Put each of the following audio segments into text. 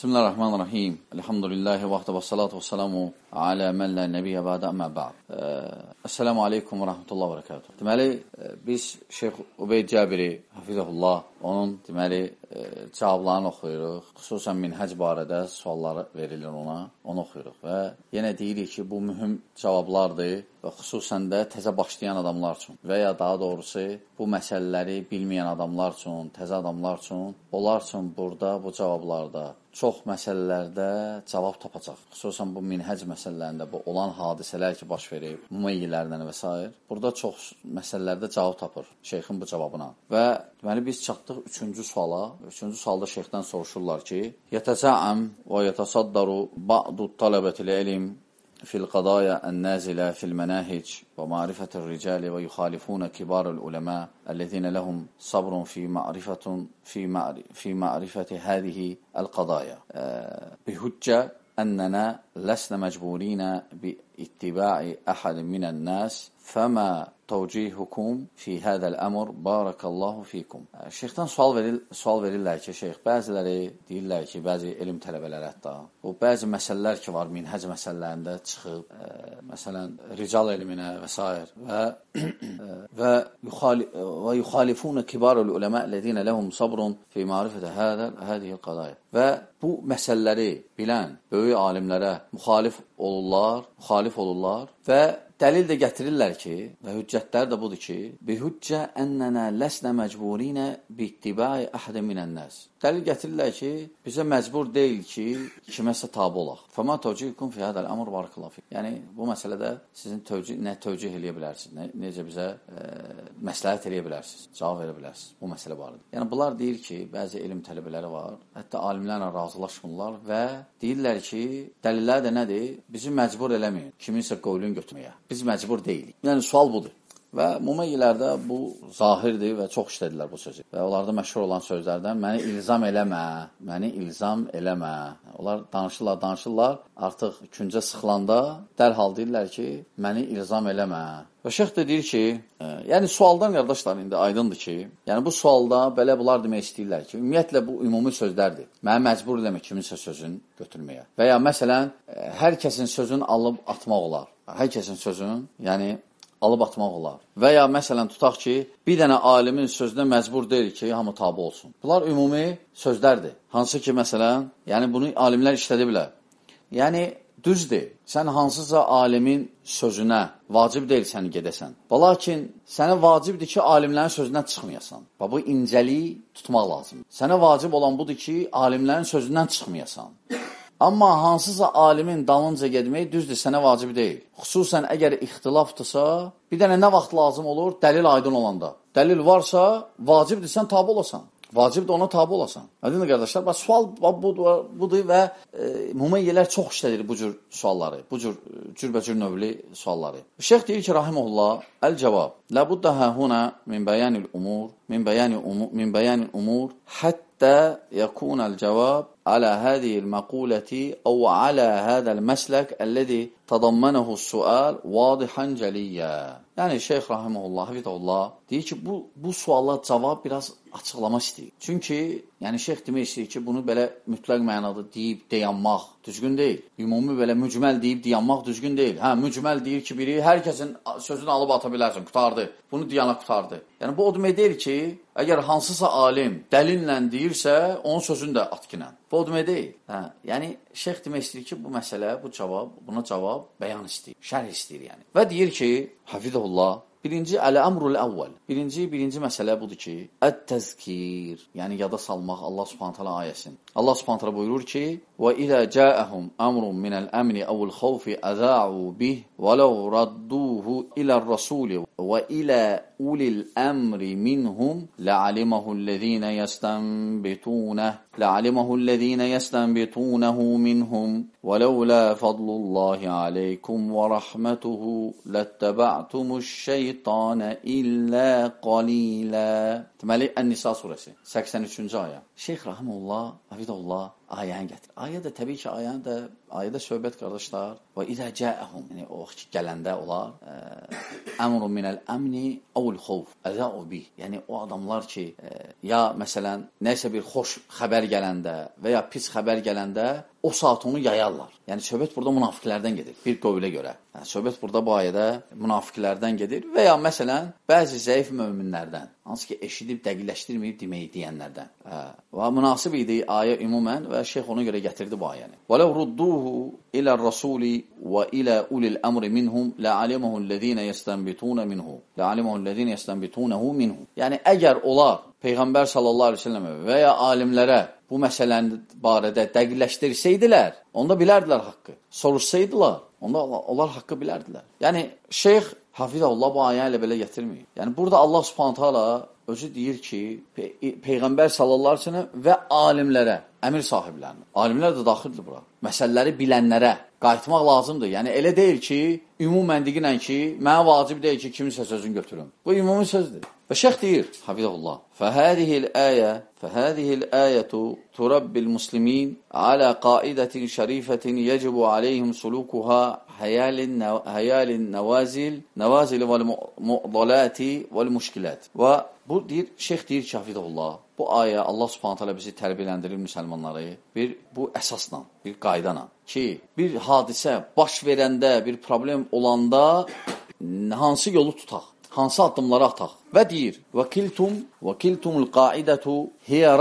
بسم الله الرحمن الرحيم. الحمد لله وحده والصلاة والسلام alə mən lə nəbiyyə bədə əmmə bə'd. Əssəlamu aleykum və rəhmətullah və rəkatuhu. Deməli, biz Şeyx Ubeyd Cəbiri, hafizəhullah, onun deməli, cavablarını oxuyuruq. Xüsusən minhəc barədə suallar verilir ona, onu oxuyuruq. Və yenə deyirik ki, bu mühüm cavablardır və xüsusən də təzə başlayan adamlar üçün və ya daha doğrusu bu məsələləri bilməyən adamlar üçün, təzə adamlar üçün, onlar üçün burada bu cavablarda çox məsələlərdə cavab tapacaq. Xüsusən bu minhəc məsələlərində bu olan hadisələr ki, baş verib, müəyyələrlə və s. burada çox məsələlərdə cavab tapır şeyxin bu cavabına. Və deməli biz çatdıq 3-cü suala. 3-cü sualda şeyxdən soruşurlar ki, "Yətəsəam və yətəsaddaru ba'du talabatil ilm fil qadaya an-nazila fil manahic və ma'rifatir rijali və yuxalifuna kibarul ulama allazina lahum sabrun fi ma'rifatun fi ma'ri fi ma'rifati hadhihi al-qadaya." Bi hüccə أننا لسنا مجبورين باتباع أحد من الناس فما tavcihukum fi hədəl əmr barakallahu fikum. Şeyxdən sual veril sual verirlər ki, şeyx bəziləri deyirlər ki, bəzi elm tələbələri hətta bu bəzi məsələlər ki var minhəc məsələlərində çıxıb, ə, məsələn, rical elminə və s. və və yuxali və yuxalifun kibarul uləma əlləzinə lehum sabrun fi ma'rifəti hədəl hadihi qadaya. Və bu məsələləri bilən böyük alimlərə müxalif olurlar, müxalif olurlar və Dəlil də gətirirlər ki, və hüccətlər də budur ki, bihüccə ennənə ləsnə məcburinə bittibai əhədə minən-nəs. Dəlil gətirirlər ki, bizə məcbur deyil ki, kiməsə tabe olaq. Fəma tövcihukum fi hədəl əmr barakallahu. Yəni bu məsələdə sizin tövcih nə tövcih eləyə bilərsiniz, nə, necə bizə e, məsləhət eləyə bilərsiniz, cavab verə bilərsiniz bu məsələ barədə. Yəni bunlar deyir ki, bəzi elm tələbələri var, hətta alimlərlə razılaşmırlar və deyirlər ki, dəlillər də nədir? Bizi məcbur eləməyin kiminsə qovlunu götürməyə. Biz məcbur deyilik. Yəni sual budur. Və mumeyyilərdə bu zahirdir və çox işlədilər bu sözü. Və onlarda məşhur olan sözlərdən məni ilzam eləmə, məni ilzam eləmə. Onlar danışırlar, danışırlar, artıq küncə sıxılanda dərhal deyirlər ki, məni ilzam eləmə. Və şeyx də deyir ki, ə, yəni sualdan qardaşlar indi aydındır ki, yəni bu sualda belə bunlar demək istəyirlər ki, ümumiyyətlə bu ümumi sözlərdir. Məni məcbur eləmə kiminsə sözünü götürməyə. Və ya məsələn, hər kəsin sözünü alıb atmaq olar. Hər kəsin sözünü, yəni alıb atmaq olar. Və ya məsələn tutaq ki, bir dənə alimin sözünə məcbur deyil ki, hamı tabe olsun. Bunlar ümumi sözlərdir. Hansı ki, məsələn, yəni bunu alimlər işlədə bilər. Yəni düzdür. Sən hansısa alimin sözünə vacib deyil səni gedəsən. Lakin sənə vacibdir ki, alimlərin sözündən çıxmayasan. Və bu incəliyi tutmaq lazımdır. Sənə vacib olan budur ki, alimlərin sözündən çıxmayasan. Amma hansısa alimin dalınca getmək düzdür, sənə vacib deyil. Xüsusən əgər ixtilafdırsa, bir dənə nə vaxt lazım olur? Dəlil aydın olanda. Dəlil varsa, vacibdir, sən tabi olasan. Vacibdir ona tabi olasan. Aydın qardaşlar, bax sual budur, budur və e, müməyyələr çox işlədir bu cür sualları, bu cür cürbəcür növlü sualları. Şeyx deyir ki, rahimehullah, el-cavab. La budda ha huna min bayanil umur, min bayani umur, min bayanil umur, hatta حتى يكون الجواب على هذه المقولة أو على هذا المسلك الذي تضمنه السؤال واضحا جليا. يعني الشيخ رحمه الله حفظه الله deyir ki, bu bu suala cavab biraz açıqlama istəyir. Çünki yəni şeyx demək istəyir ki, bunu belə mütləq mənada deyib dayanmaq düzgün deyil. Ümumi belə mücməl deyib dayanmaq düzgün deyil. Hə, mücməl deyir ki, biri hər kəsin sözünü alıb ata bilərsən, qutardı. Bunu deyana qutardı. Yəni bu o demək deyil ki, əgər hansısa alim dəlillə deyirsə, onun sözünü də atkinən. Bu o demək deyil. Hə, yəni şeyx demək istəyir ki, bu məsələ, bu cavab, buna cavab bəyan istəyir, şərh istəyir yəni. Və deyir ki, hafizullah Birinci əl-əmrul əvvəl. Birinci, birinci məsələ budur ki, ət-təzkir, yəni yada salmaq Allah Subhanahu taala ayəsin. Allah Subhanahu taala buyurur ki: "Və izə cəəhum əmrun minəl əmni əvəl xawfi əza'u bih və law radduhu ilə'r-rasul və ilə ulil əmri minhum la'alimahu allazina yastanbituna la'alimahu allazina yastanbitunahu minhum ولولا فضل الله عليكم ورحمته لاتبعتم şeytana illə qalilə. Deməli, Ən-Nisa surəsi 83-cü ayə. Şeyx Rahimullah, Hafizullah ayəni gətir. Ayə də təbii ki, ayəni də ayədə söhbət qardaşlar və izə cəəhum yəni o vaxt gələndə onlar ə, əmrun minəl əmni əvul xovf əzəu bi. Yəni o adamlar ki, ə, ya məsələn nəsə bir xoş xəbər gələndə və ya pis xəbər gələndə o saat onu yayarlar. Yəni söhbət burada münafiqlərdən gedir bir qövlə görə. Yəni söhbət burada bu ayədə münafiqlərdən gedir və ya məsələn bəzi zəif möminlərdən, hansı ki eşidib dəqiqləşdirməyib deməyi deyənlərdən. Hə. Və münasib idi ayə ümumən və şeyx ona görə gətirdi bu ayəni. Və rudduhu ila ar-rasuli və ilə ulil əmri minhum la'alimahu allazina yastanbituna minhu. La'alimahu allazina yastanbitunahu minhu. Yəni əgər onlar Peyğəmbər sallallahu əleyhi və səlləmə və ya alimlərə bu məsələni barədə dəqiqləşdirsəydilər, onda bilərdilər haqqı. Soruşsaydılar, onda onlar haqqı bilərdilər. Yəni şeyx Hafizullah bu ayə ilə belə gətirmir. Yəni burada Allah Subhanahu taala özü deyir ki, Pey Peyğəmbər sallallahu əleyhi və səlləm və alimlərə, əmir sahiblərinə. Alimlər də daxildir bura. Məsələləri bilənlərə qayıtmaq lazımdır. Yəni elə deyil ki, ümumi məntiqlə ki, mənə vacib deyil ki, kiminsə sözünü götürüm. Bu ümumi sözdür. Və şeyx deyir, hafizullah, فهذه الآية فهذه الآية تربي المسلمين على قاعدة شريفة يجب عليهم سلوكها هيال هيال النوازل نوازل والمعضلات والمشكلات. Və bu deyir, şeyx deyir ki, hafizullah, bu ayə Allah Subhanahu taala bizi tərbiyələndirir müsəlmanları bir bu əsasla, bir qaydana ki, bir hadisə baş verəndə, bir problem olanda hansı yolu tutaq? Hansı addımları ataq? Və deyir: "Vakiltum vakiltumul qaidetu hiya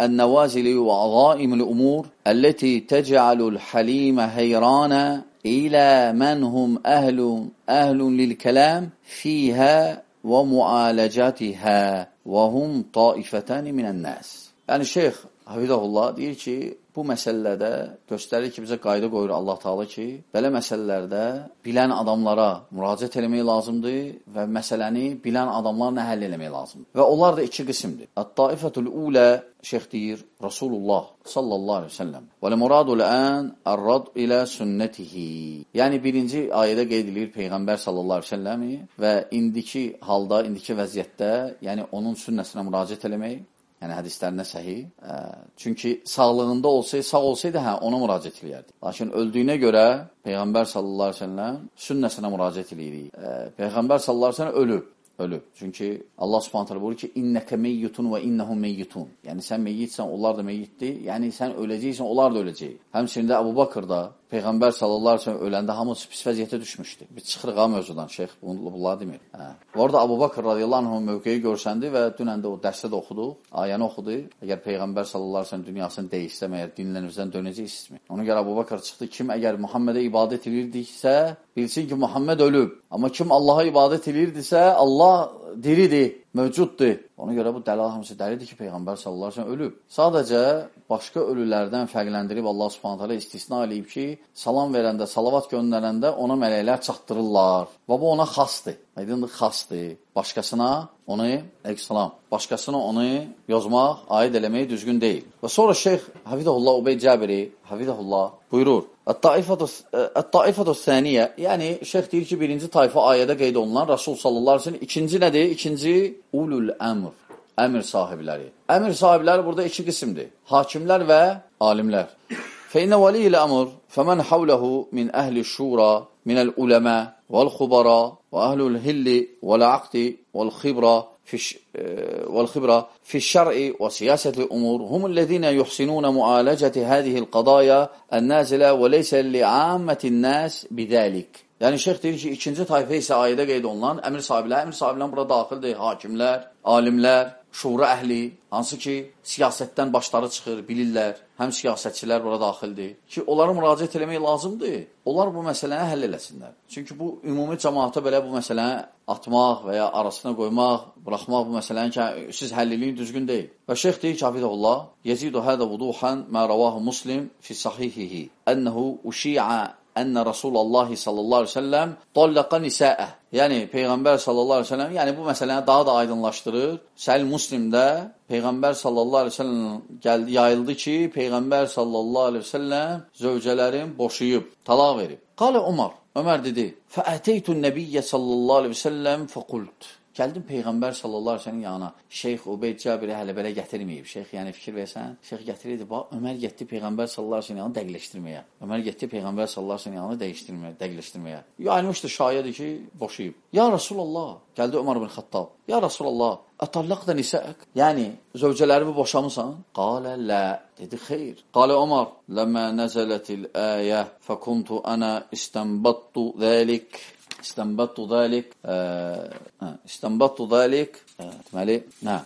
النوازل وعظائم الأمور التي تجعل الحليم هيرانا إلى من هم أهل أهل للكلام فيها ومعالجاتها وهم طائفتان من الناس. Yəni şeyx Hafizahullah deyir ki, bu məsələlərdə göstərir ki, bizə qayda qoyur Allah Taala ki, belə məsələlərdə bilən adamlara müraciət etmək lazımdır və məsələni bilən adamlarla həll etmək lazımdır. Və onlar da iki qismdir. At-taifətul ula şeyx deyir Rasulullah sallallahu əleyhi və səlləm. Və muradu al-an ar-rad ilə sünnətihi. Yəni birinci ayədə qeyd edilir Peyğəmbər sallallahu əleyhi və səlləmi və indiki halda, indiki vəziyyətdə, yəni onun sünnəsinə müraciət etmək Yəni hədislərində səhih. Ə, çünki sağlığında olsaydı, sağ olsaydı, hə, ona müraciət edərdi. Lakin öldüyünə görə Peyğəmbər sallallahu əleyhi və səlləm sünnəsinə müraciət edirik. Peyğəmbər sallallahu əleyhi və səlləm ölüb ölüb. Çünki Allah Subhanahu taala buyurur ki, inneke meyyitun və innehum meyyitun. Yəni sən meyyitsən, onlar da meyyitdir. Yəni sən öləcəksən, onlar da öləcək. Həmçində Əbu Bakır da Peyğəmbər sallallahu əleyhi və səlləm öləndə hamısı pis vəziyyətə düşmüşdü. Biz çıxırıq ha mövzudan, şeyx bunlar demir. Hə. Orada Əbu Bakır radiyallahu anhu mövqeyi görsəndi və dünən də o dərsdə də oxuduq, ayəni oxudu. Əgər Peyğəmbər sallallahu əleyhi və səlləm dünyasını dəyişsə, məyər dinlərinizdən dönəcəksizmi? Ona görə Əbu Bakır çıxdı, kim əgər Muhammedə ibadət edirdiksə, bilsin ki, Muhammed ölüb. Amma kim Allaha ibadət edirdisə, Allah diridir, mövcuddur. Ona görə bu dəlil hamısı dəlildir ki, Peyğəmbər sallallahu əleyhi və səlləm ölüb. Sadəcə başqa ölülərdən fərqləndirib Allah Subhanahu taala istisna eləyib ki, salam verəndə, salavat göndərəndə ona mələklər çatdırırlar. Və bu ona xasdır. Aydındır, xasdır. Başqasına onu, əleyhissalam, başqasına onu yazmaq, aid eləmək düzgün deyil. Və sonra Şeyx Hafizullah Ubey Cəbiri, Hafizullah buyurur: Ət-taifatu səniyə, yəni şeyx deyir ki, birinci tayfa ayədə qeyd olunan Rasul sallallahu əleyhi və səlləm, ikinci nədir? İkinci ulul əmr, əmr sahibləri. Əmr sahibləri burada iki qismdir. Hakimlər və alimlər. Fəinə valiyil əmr fəmən havləhu min əhli şura minəl uləmə vəl-xubara və əhlül hilli vəl-aqdi vəl-xibra والخبرة في الشرع وسياسة الأمور هم الذين يحسنون معالجة هذه القضايا النازلة وليس لعامة الناس بذلك. Yəni şeyx deyir ki, ikinci tayfə isə ayədə qeyd olunan əmir sahibləri, əmir sahibləri burada daxildir, hakimlər, alimlər, şura əhli, hansı ki, siyasətdən başları çıxır, bilirlər, həm siyasətçilər bura daxildir ki, onlara müraciət eləmək lazımdır. Onlar bu məsələni həll eləsinlər. Çünki bu ümumi cəmaata belə bu məsələni atmaq və ya arasına qoymaq, buraxmaq bu məsələni ki, siz həll eləyin düzgün deyil. Və şeyx deyir ki, Hafizullah, yezidu hədə vuduhan mə ravahu muslim fi sahihihi, ənəhu uşi'a ənə Rasulullah sallallahu əleyhi və səlləm tallaqa nisa'ə. Yəni peyğəmbər sallallahu əleyhi və səlləm, yəni bu məsələni daha da aydınlaşdırır. Səhih Müslimdə peyğəmbər sallallahu əleyhi və səlləm gəldi yayıldı ki, peyğəmbər sallallahu əleyhi və səlləm zövcələrin boşayıb, talaq verib. Qala Umar, Ömər dedi: "Fəəteytun nabiyyə sallallahu əleyhi və səlləm fəqult." Gəldim Peyğəmbər sallallahu əleyhi yanına. Şeyx Ubeyd Cabiri hələ belə gətirməyib. Şeyx yəni fikir versən, şeyx gətirirdi. Bax Ömər getdi Peyğəmbər sallallahu əleyhi yanına dəqiqləşdirməyə. Ömər getdi Peyğəmbər sallallahu əleyhi yanına dəyişdirməyə, dəqiqləşdirməyə. Yayılmışdı şayədir ki, boşayıb. Ya Rasulullah, gəldi Ömər ibn Xattab. Ya Rasulullah, Atallaqda nisəək. Yəni zövcələrimi boşamısan? Qalə la. Dedi xeyr. Qalə Ömər, ləmə nəzələtil ayə fəkuntu ana istanbattu zəlik. İstanbattu zəlik. İstanbattu zəlik. Deməli, nə?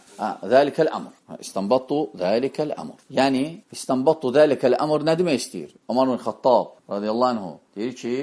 Zəlikəl əmr. İstanbattu zəlikəl əmr. Yəni İstanbattu zəlikəl əmr nə demək istəyir? Ömər ibn Xattab radiyallahu anhu deyir ki,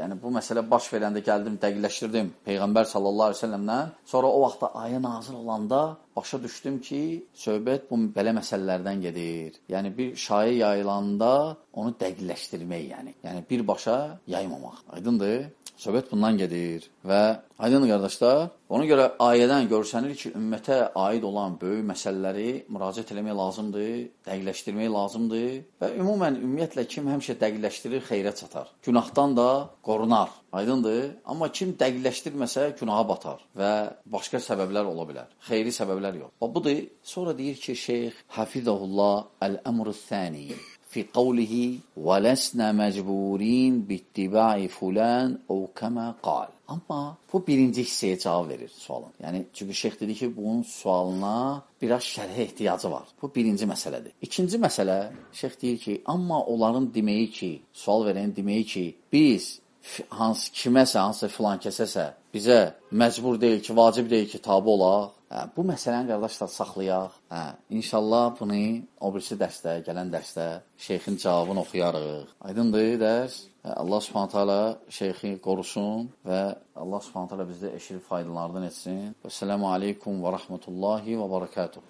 yəni bu məsələ baş verəndə gəldim, dəqiqləşdirdim Peyğəmbər sallallahu əleyhi və səlləmdən. Sonra o vaxtda ayə nazil olanda başa düşdüm ki, söhbət bu belə məsələlərdən gedir. Yəni bir şayə yayılanda onu dəqiqləşdirmək, yəni. Yəni birbaşa yaymamaq. Aydındır? Söhbət bundan gedir və aydın qardaşlar, ona görə ayədən görsənir ki, ümmətə aid olan böyük məsələləri müraciət eləmək lazımdır, dəqiqləşdirmək lazımdır və ümumən ümumiyyətlə kim həmişə dəqiqləşdirir, xeyrə çatar. Günahdan da qorunar. Aydındır? Amma kim dəqiqləşdirməsə günaha batar və başqa səbəblər ola bilər. Xeyri səbəblər yox. Və budur. Sonra deyir ki, Şeyx Hafizahullah Əl-Əmr-Thani في قوله ولسنا məcburin bittibai fulan o kama qal. Amma bu birinci hissəyə cavab verir sualın. Yəni çünki şeyx dedi ki, bunun sualına biraz şərhə ehtiyacı var. Bu birinci məsələdir. İkinci məsələ şeyx deyir ki, amma onların deməyi ki, sual verən deməyi ki, biz hansı kiməsə, hansı filan kəsəsə bizə məcbur deyil ki, vacib deyil ki, tabi olaq. Hə, bu məsələni qardaşlar saxlayaq. Hə, inşallah bunu o birisi dərsdə, gələn dərsdə şeyxin cavabını oxuyarıq. Aydındır dərs? Hə, Allah Subhanahu taala şeyxi qorusun və Allah Subhanahu taala bizdə eşidib faydalardan etsin. Vəssalamu aleykum və rahmetullahi və barakatuh.